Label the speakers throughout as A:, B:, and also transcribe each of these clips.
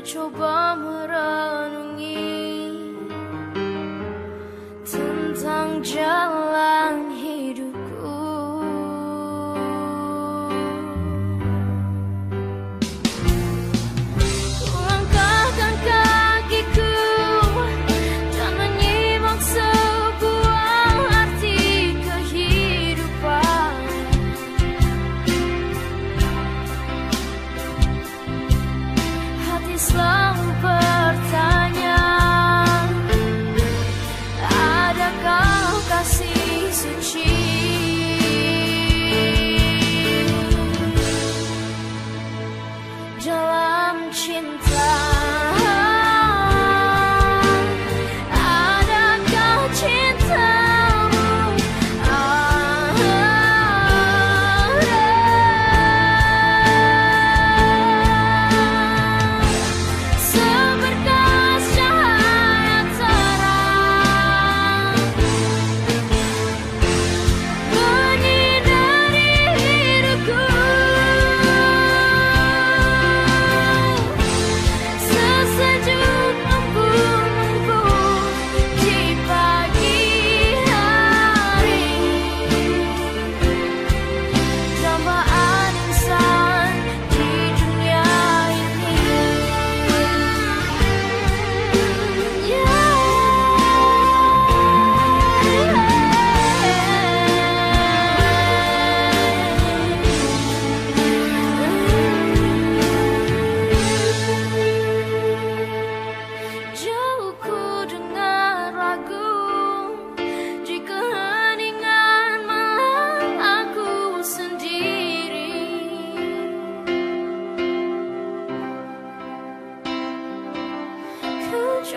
A: coba merenungi tentang jalan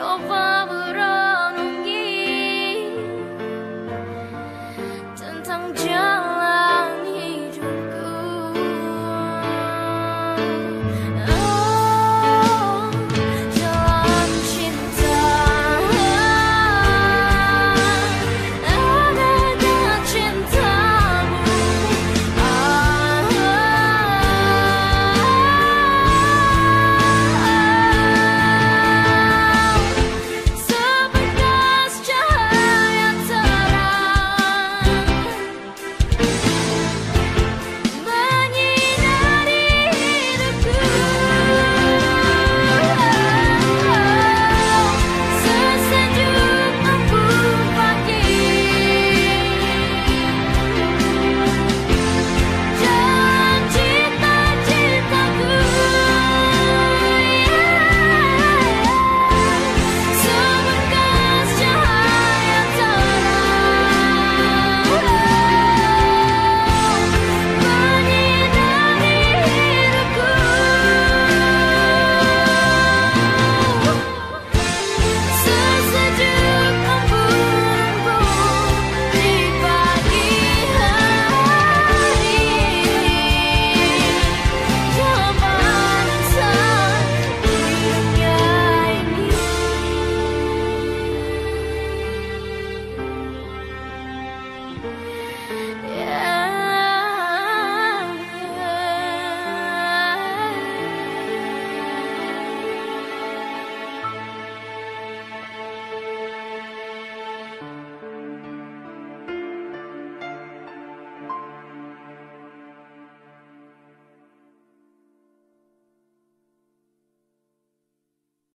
A: coba merenungi tentang jalan